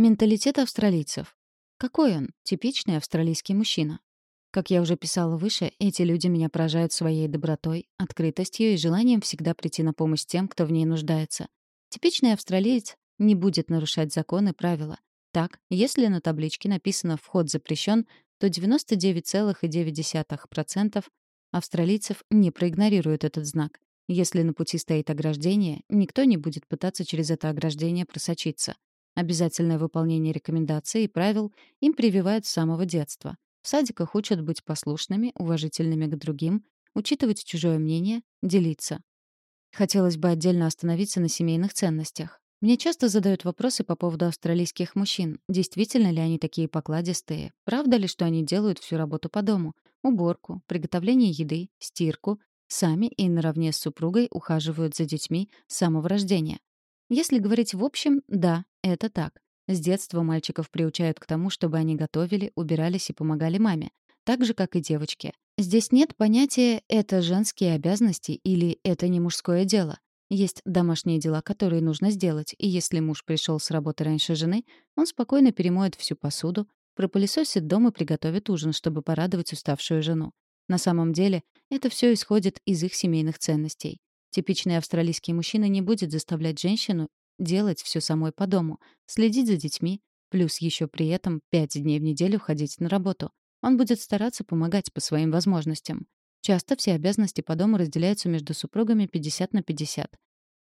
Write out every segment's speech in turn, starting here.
Менталитет австралийцев. Какой он? Типичный австралийский мужчина. Как я уже писала выше, эти люди меня поражают своей добротой, открытостью и желанием всегда прийти на помощь тем, кто в ней нуждается. Типичный австралиец не будет нарушать законы и правила. Так, если на табличке написано «вход запрещен», то 99,9% австралийцев не проигнорируют этот знак. Если на пути стоит ограждение, никто не будет пытаться через это ограждение просочиться. Обязательное выполнение рекомендаций и правил им прививают с самого детства. В садиках учат быть послушными, уважительными к другим, учитывать чужое мнение, делиться. Хотелось бы отдельно остановиться на семейных ценностях. Мне часто задают вопросы по поводу австралийских мужчин. Действительно ли они такие покладистые? Правда ли, что они делают всю работу по дому? Уборку, приготовление еды, стирку, сами и наравне с супругой ухаживают за детьми с самого рождения. Если говорить в общем, да, это так. С детства мальчиков приучают к тому, чтобы они готовили, убирались и помогали маме. Так же, как и девочки. Здесь нет понятия «это женские обязанности» или «это не мужское дело». Есть домашние дела, которые нужно сделать, и если муж пришел с работы раньше жены, он спокойно перемоет всю посуду, пропылесосит дом и приготовит ужин, чтобы порадовать уставшую жену. На самом деле, это все исходит из их семейных ценностей. Типичный австралийский мужчина не будет заставлять женщину делать все самой по дому, следить за детьми, плюс еще при этом пять дней в неделю ходить на работу. Он будет стараться помогать по своим возможностям. Часто все обязанности по дому разделяются между супругами 50 на 50.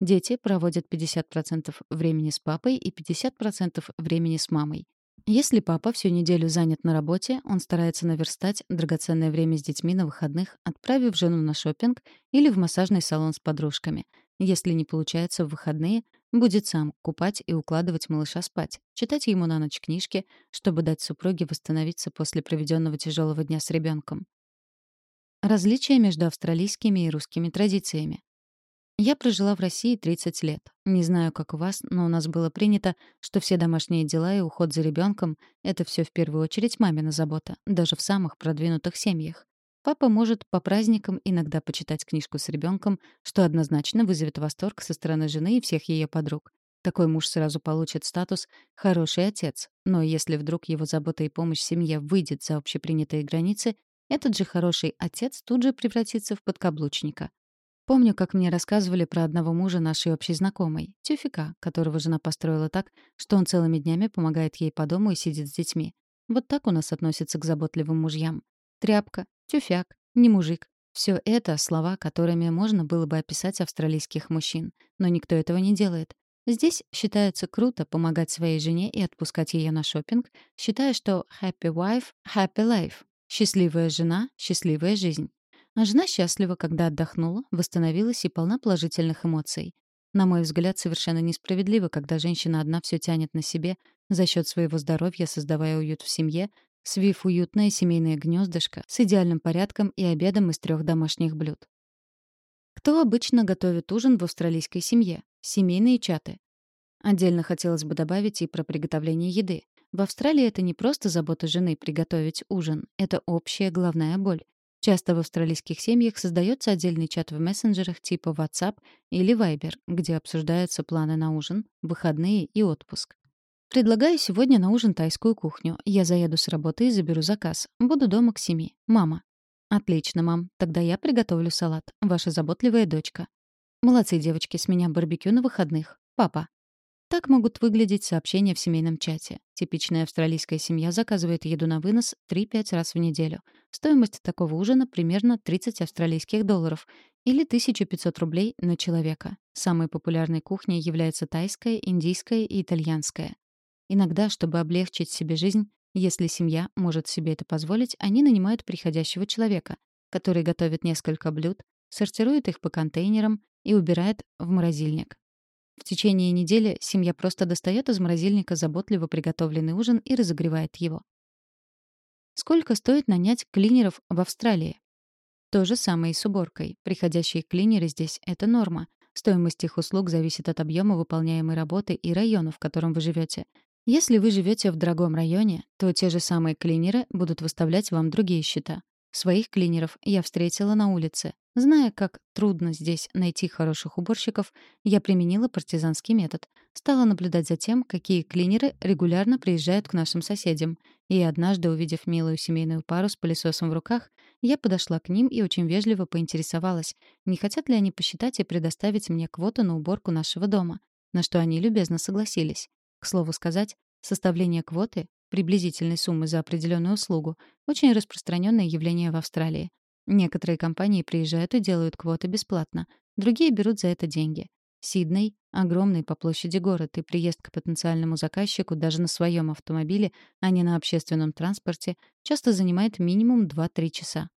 Дети проводят 50% времени с папой и 50% времени с мамой. Если папа всю неделю занят на работе, он старается наверстать драгоценное время с детьми на выходных, отправив жену на шопинг или в массажный салон с подружками. Если не получается в выходные, Будет сам купать и укладывать малыша спать, читать ему на ночь книжки, чтобы дать супруге восстановиться после проведенного тяжелого дня с ребенком. Различия между австралийскими и русскими традициями. Я прожила в России 30 лет. Не знаю, как у вас, но у нас было принято, что все домашние дела и уход за ребенком — это все в первую очередь мамина забота, даже в самых продвинутых семьях. Папа может по праздникам иногда почитать книжку с ребенком, что однозначно вызовет восторг со стороны жены и всех ее подруг. Такой муж сразу получит статус «хороший отец», но если вдруг его забота и помощь семье выйдет за общепринятые границы, этот же хороший отец тут же превратится в подкаблучника. Помню, как мне рассказывали про одного мужа нашей общей знакомой, тюфика, которого жена построила так, что он целыми днями помогает ей по дому и сидит с детьми. Вот так у нас относятся к заботливым мужьям. Тряпка, тюфяк, не мужик. Все это слова, которыми можно было бы описать австралийских мужчин, но никто этого не делает. Здесь считается круто помогать своей жене и отпускать ее на шопинг, считая, что happy wife — happy life. Счастливая жена — счастливая жизнь. А жена счастлива, когда отдохнула, восстановилась и полна положительных эмоций. На мой взгляд, совершенно несправедливо, когда женщина одна все тянет на себе, за счет своего здоровья создавая уют в семье, свив уютное семейное гнездышко с идеальным порядком и обедом из трех домашних блюд. Кто обычно готовит ужин в австралийской семье? Семейные чаты. Отдельно хотелось бы добавить и про приготовление еды. В Австралии это не просто забота жены приготовить ужин, это общая головная боль. Часто в австралийских семьях создается отдельный чат в мессенджерах типа WhatsApp или Viber, где обсуждаются планы на ужин, выходные и отпуск. Предлагаю сегодня на ужин тайскую кухню. Я заеду с работы и заберу заказ. Буду дома к семи. Мама. Отлично, мам. Тогда я приготовлю салат. Ваша заботливая дочка. Молодцы, девочки, с меня барбекю на выходных. Папа. Так могут выглядеть сообщения в семейном чате. Типичная австралийская семья заказывает еду на вынос 3-5 раз в неделю. Стоимость такого ужина примерно 30 австралийских долларов или 1500 рублей на человека. Самой популярной кухней является тайская, индийская и итальянская. Иногда, чтобы облегчить себе жизнь, если семья может себе это позволить, они нанимают приходящего человека, который готовит несколько блюд, сортирует их по контейнерам и убирает в морозильник. В течение недели семья просто достает из морозильника заботливо приготовленный ужин и разогревает его. Сколько стоит нанять клинеров в Австралии? То же самое и с уборкой. Приходящие клинеры здесь — это норма. Стоимость их услуг зависит от объема выполняемой работы и района, в котором вы живете. Если вы живете в дорогом районе, то те же самые клинеры будут выставлять вам другие счета. Своих клинеров я встретила на улице. Зная, как трудно здесь найти хороших уборщиков, я применила партизанский метод. Стала наблюдать за тем, какие клинеры регулярно приезжают к нашим соседям. И однажды, увидев милую семейную пару с пылесосом в руках, я подошла к ним и очень вежливо поинтересовалась, не хотят ли они посчитать и предоставить мне квоту на уборку нашего дома, на что они любезно согласились. К слову сказать, составление квоты, приблизительной суммы за определенную услугу, очень распространенное явление в Австралии. Некоторые компании приезжают и делают квоты бесплатно, другие берут за это деньги. Сидней — огромный по площади город, и приезд к потенциальному заказчику даже на своем автомобиле, а не на общественном транспорте, часто занимает минимум 2-3 часа.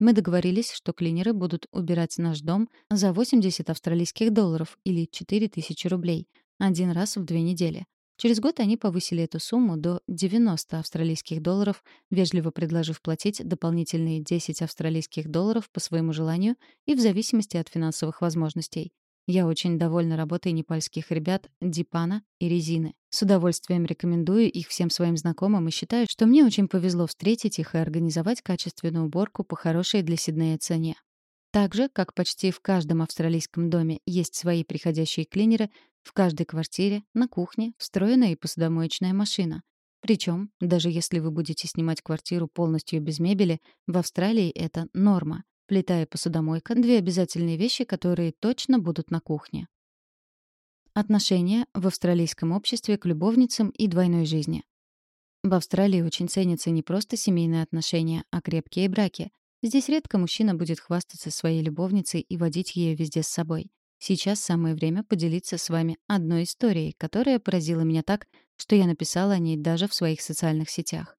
Мы договорились, что клинеры будут убирать наш дом за 80 австралийских долларов или 4000 рублей один раз в две недели. Через год они повысили эту сумму до 90 австралийских долларов, вежливо предложив платить дополнительные 10 австралийских долларов по своему желанию и в зависимости от финансовых возможностей. Я очень довольна работой непальских ребят Дипана и Резины. С удовольствием рекомендую их всем своим знакомым и считаю, что мне очень повезло встретить их и организовать качественную уборку по хорошей для Сиднея цене. Так же, как почти в каждом австралийском доме есть свои приходящие клинеры, в каждой квартире, на кухне встроена и посудомоечная машина. Причем, даже если вы будете снимать квартиру полностью без мебели, в Австралии это норма. Плита и посудомойка — две обязательные вещи, которые точно будут на кухне. Отношения в австралийском обществе к любовницам и двойной жизни. В Австралии очень ценятся не просто семейные отношения, а крепкие браки. Здесь редко мужчина будет хвастаться своей любовницей и водить ее везде с собой. Сейчас самое время поделиться с вами одной историей, которая поразила меня так, что я написала о ней даже в своих социальных сетях.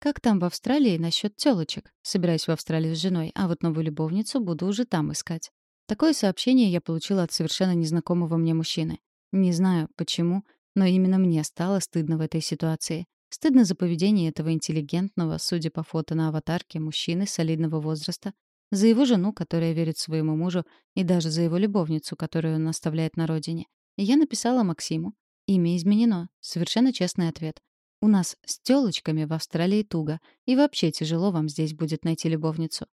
Как там в Австралии насчет тёлочек? Собираюсь в Австралию с женой, а вот новую любовницу буду уже там искать. Такое сообщение я получила от совершенно незнакомого мне мужчины. Не знаю, почему, но именно мне стало стыдно в этой ситуации. Стыдно за поведение этого интеллигентного, судя по фото на аватарке, мужчины солидного возраста, за его жену, которая верит своему мужу, и даже за его любовницу, которую он оставляет на родине. Я написала Максиму. Имя изменено. Совершенно честный ответ. У нас с тёлочками в Австралии туго, и вообще тяжело вам здесь будет найти любовницу.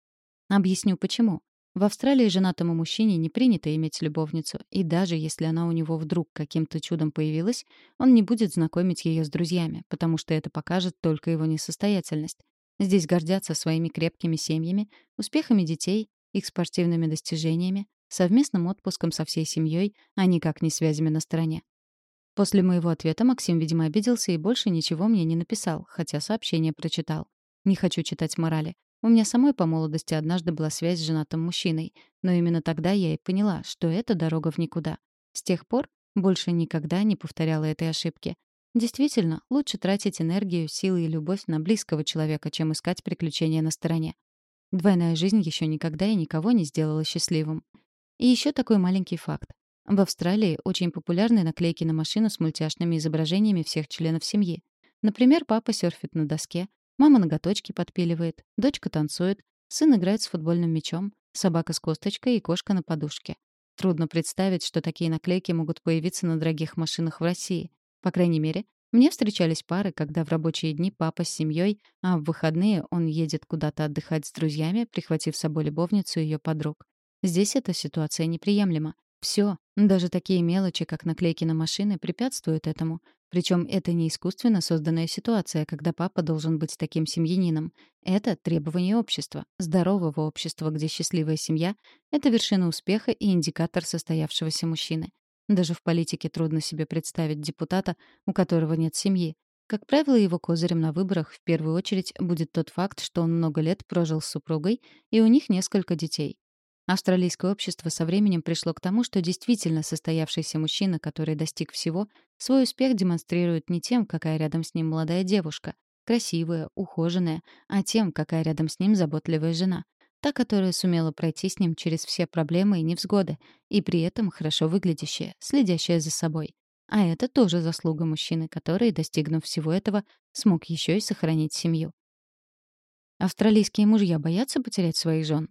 Объясню почему. В Австралии женатому мужчине не принято иметь любовницу, и даже если она у него вдруг каким-то чудом появилась, он не будет знакомить ее с друзьями, потому что это покажет только его несостоятельность. Здесь гордятся своими крепкими семьями, успехами детей, их спортивными достижениями, совместным отпуском со всей семьей, а никак не связями на стороне. После моего ответа Максим, видимо, обиделся и больше ничего мне не написал, хотя сообщение прочитал. Не хочу читать морали. У меня самой по молодости однажды была связь с женатым мужчиной, но именно тогда я и поняла, что это дорога в никуда. С тех пор больше никогда не повторяла этой ошибки. Действительно, лучше тратить энергию, силы и любовь на близкого человека, чем искать приключения на стороне. Двойная жизнь еще никогда и никого не сделала счастливым. И еще такой маленький факт. В Австралии очень популярны наклейки на машину с мультяшными изображениями всех членов семьи. Например, папа серфит на доске, Мама ноготочки подпиливает, дочка танцует, сын играет с футбольным мячом, собака с косточкой и кошка на подушке. Трудно представить, что такие наклейки могут появиться на дорогих машинах в России. По крайней мере, мне встречались пары, когда в рабочие дни папа с семьей, а в выходные он едет куда-то отдыхать с друзьями, прихватив с собой любовницу и ее подруг. Здесь эта ситуация неприемлема. Все, даже такие мелочи, как наклейки на машины, препятствуют этому. Причем это не искусственно созданная ситуация, когда папа должен быть таким семьянином. Это требование общества, здорового общества, где счастливая семья — это вершина успеха и индикатор состоявшегося мужчины. Даже в политике трудно себе представить депутата, у которого нет семьи. Как правило, его козырем на выборах в первую очередь будет тот факт, что он много лет прожил с супругой, и у них несколько детей. Австралийское общество со временем пришло к тому, что действительно состоявшийся мужчина, который достиг всего, свой успех демонстрирует не тем, какая рядом с ним молодая девушка, красивая, ухоженная, а тем, какая рядом с ним заботливая жена, та, которая сумела пройти с ним через все проблемы и невзгоды, и при этом хорошо выглядящая, следящая за собой. А это тоже заслуга мужчины, который, достигнув всего этого, смог еще и сохранить семью. Австралийские мужья боятся потерять своих жен?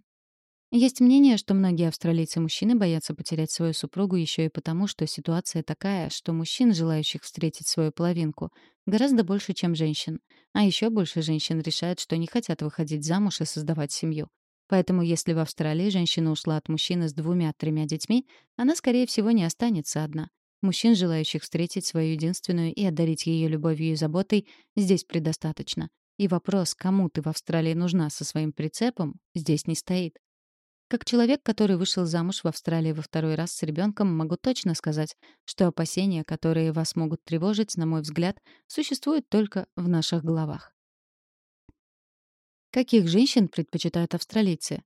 Есть мнение, что многие австралийцы-мужчины боятся потерять свою супругу еще и потому, что ситуация такая, что мужчин, желающих встретить свою половинку, гораздо больше, чем женщин. А еще больше женщин решают, что не хотят выходить замуж и создавать семью. Поэтому если в Австралии женщина ушла от мужчины с двумя-тремя детьми, она, скорее всего, не останется одна. Мужчин, желающих встретить свою единственную и одарить ее любовью и заботой, здесь предостаточно. И вопрос, кому ты в Австралии нужна со своим прицепом, здесь не стоит. Как человек, который вышел замуж в Австралии во второй раз с ребенком, могу точно сказать, что опасения, которые вас могут тревожить, на мой взгляд, существуют только в наших головах. Каких женщин предпочитают австралийцы?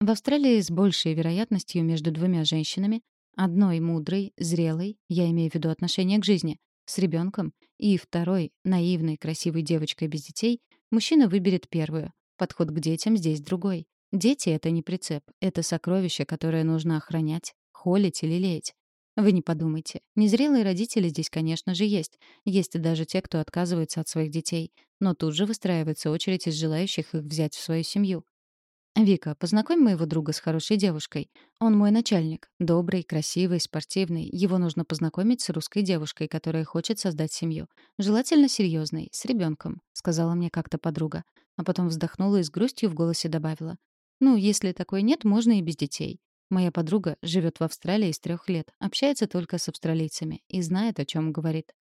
В Австралии с большей вероятностью между двумя женщинами, одной мудрой, зрелой, я имею в виду отношение к жизни, с ребенком, и второй, наивной, красивой девочкой без детей, мужчина выберет первую. Подход к детям здесь другой. Дети — это не прицеп, это сокровище, которое нужно охранять, холить или лелеять. Вы не подумайте. Незрелые родители здесь, конечно же, есть. Есть даже те, кто отказывается от своих детей. Но тут же выстраивается очередь из желающих их взять в свою семью. «Вика, познакомь моего друга с хорошей девушкой. Он мой начальник. Добрый, красивый, спортивный. Его нужно познакомить с русской девушкой, которая хочет создать семью. Желательно серьезной, с ребенком», — сказала мне как-то подруга. А потом вздохнула и с грустью в голосе добавила. «Ну, если такой нет, можно и без детей. Моя подруга живет в Австралии с трех лет, общается только с австралийцами и знает, о чем говорит.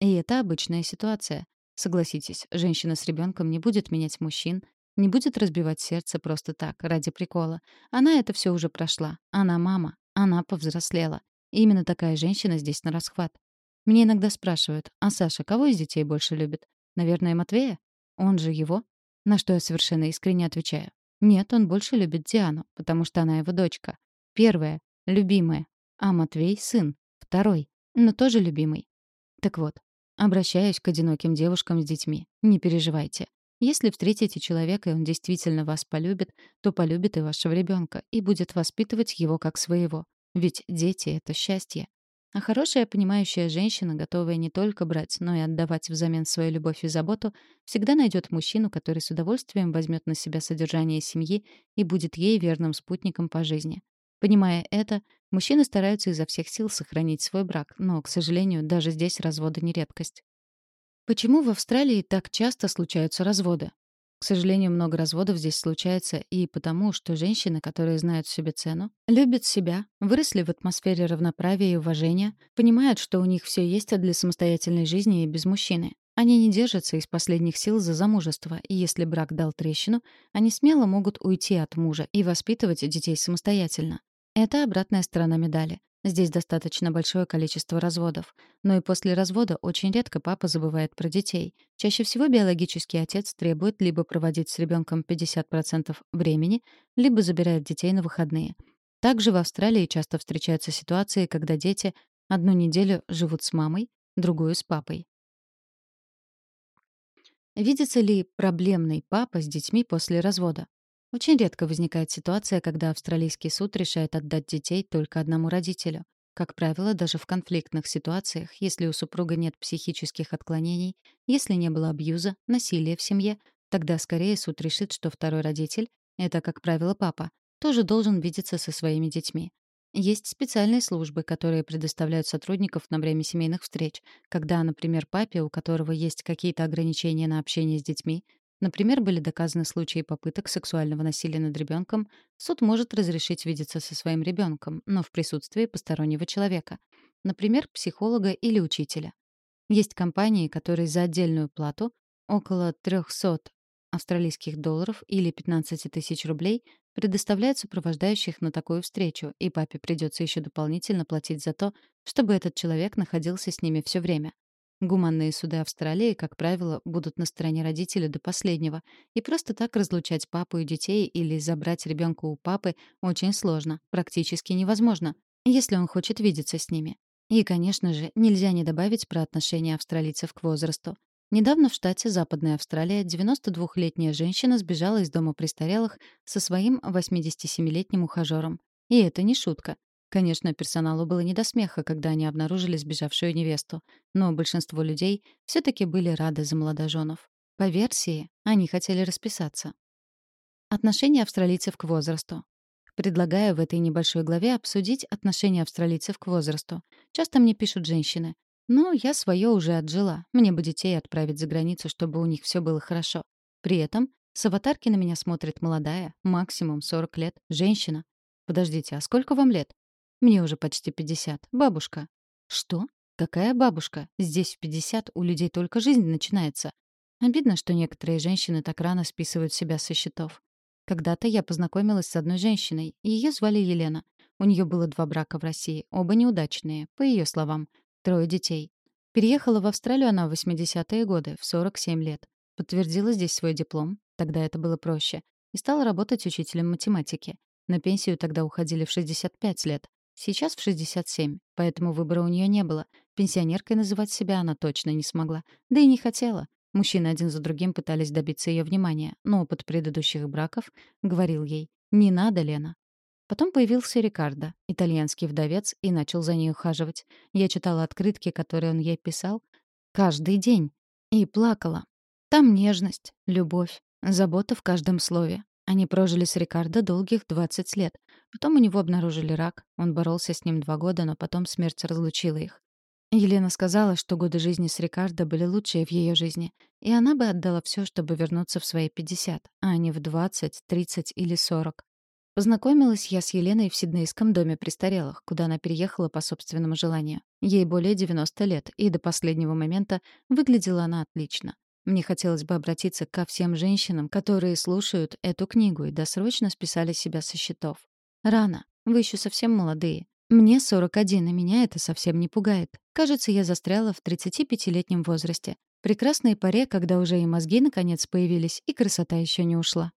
И это обычная ситуация. Согласитесь, женщина с ребенком не будет менять мужчин, не будет разбивать сердце просто так, ради прикола. Она это все уже прошла. Она мама. Она повзрослела. И именно такая женщина здесь на расхват. Мне иногда спрашивают, а Саша кого из детей больше любит? Наверное, Матвея? Он же его? На что я совершенно искренне отвечаю. Нет, он больше любит Диану, потому что она его дочка. Первая — любимая, а Матвей — сын. Второй, но тоже любимый. Так вот, обращаюсь к одиноким девушкам с детьми. Не переживайте. Если встретите человека, и он действительно вас полюбит, то полюбит и вашего ребенка и будет воспитывать его как своего. Ведь дети — это счастье. А хорошая, понимающая женщина, готовая не только брать, но и отдавать взамен свою любовь и заботу, всегда найдет мужчину, который с удовольствием возьмет на себя содержание семьи и будет ей верным спутником по жизни. Понимая это, мужчины стараются изо всех сил сохранить свой брак, но, к сожалению, даже здесь разводы не редкость. Почему в Австралии так часто случаются разводы? К сожалению, много разводов здесь случается и потому, что женщины, которые знают себе цену, любят себя, выросли в атмосфере равноправия и уважения, понимают, что у них все есть для самостоятельной жизни и без мужчины. Они не держатся из последних сил за замужество, и если брак дал трещину, они смело могут уйти от мужа и воспитывать детей самостоятельно. Это обратная сторона медали. Здесь достаточно большое количество разводов. Но и после развода очень редко папа забывает про детей. Чаще всего биологический отец требует либо проводить с ребенком 50% времени, либо забирает детей на выходные. Также в Австралии часто встречаются ситуации, когда дети одну неделю живут с мамой, другую — с папой. Видится ли проблемный папа с детьми после развода? Очень редко возникает ситуация, когда австралийский суд решает отдать детей только одному родителю. Как правило, даже в конфликтных ситуациях, если у супруга нет психических отклонений, если не было абьюза, насилия в семье, тогда скорее суд решит, что второй родитель — это, как правило, папа, тоже должен видеться со своими детьми. Есть специальные службы, которые предоставляют сотрудников на время семейных встреч, когда, например, папе, у которого есть какие-то ограничения на общение с детьми, Например, были доказаны случаи попыток сексуального насилия над ребенком, суд может разрешить видеться со своим ребенком, но в присутствии постороннего человека, например, психолога или учителя. Есть компании, которые за отдельную плату, около 300 австралийских долларов или 15 тысяч рублей, предоставляют сопровождающих на такую встречу, и папе придется еще дополнительно платить за то, чтобы этот человек находился с ними все время. Гуманные суды Австралии, как правило, будут на стороне родителя до последнего, и просто так разлучать папу и детей или забрать ребенка у папы очень сложно, практически невозможно, если он хочет видеться с ними. И, конечно же, нельзя не добавить про отношение австралийцев к возрасту. Недавно в штате Западная Австралия 92-летняя женщина сбежала из дома престарелых со своим 87-летним ухажером. И это не шутка. Конечно, персоналу было не до смеха, когда они обнаружили сбежавшую невесту, но большинство людей все таки были рады за молодоженов. По версии, они хотели расписаться. Отношение австралийцев к возрасту. Предлагаю в этой небольшой главе обсудить отношение австралийцев к возрасту. Часто мне пишут женщины. «Ну, я свое уже отжила. Мне бы детей отправить за границу, чтобы у них все было хорошо». При этом С аватарки на меня смотрит молодая, максимум 40 лет, женщина. Подождите, а сколько вам лет? Мне уже почти 50. Бабушка. Что? Какая бабушка? Здесь в 50 у людей только жизнь начинается. Обидно, что некоторые женщины так рано списывают себя со счетов. Когда-то я познакомилась с одной женщиной, ее звали Елена. У нее было два брака в России, оба неудачные, по ее словам. Трое детей. Переехала в Австралию она в 80-е годы, в 47 лет. Подтвердила здесь свой диплом, тогда это было проще, и стала работать учителем математики. На пенсию тогда уходили в 65 лет. Сейчас в 67, поэтому выбора у нее не было. Пенсионеркой называть себя она точно не смогла. Да и не хотела. Мужчины один за другим пытались добиться ее внимания, но опыт предыдущих браков говорил ей «Не надо, Лена, Потом появился Рикардо, итальянский вдовец, и начал за ней ухаживать. Я читала открытки, которые он ей писал, каждый день. И плакала. Там нежность, любовь, забота в каждом слове. Они прожили с Рикардо долгих 20 лет. Потом у него обнаружили рак. Он боролся с ним два года, но потом смерть разлучила их. Елена сказала, что годы жизни с Рикардо были лучшие в ее жизни, и она бы отдала все, чтобы вернуться в свои 50, а не в 20, 30 или 40. Познакомилась я с Еленой в Сиднейском доме престарелых, куда она переехала по собственному желанию. Ей более 90 лет, и до последнего момента выглядела она отлично. Мне хотелось бы обратиться ко всем женщинам, которые слушают эту книгу и досрочно списали себя со счетов. Рано. Вы еще совсем молодые. Мне 41, и меня это совсем не пугает. Кажется, я застряла в 35-летнем возрасте. Прекрасной паре, когда уже и мозги наконец появились, и красота еще не ушла.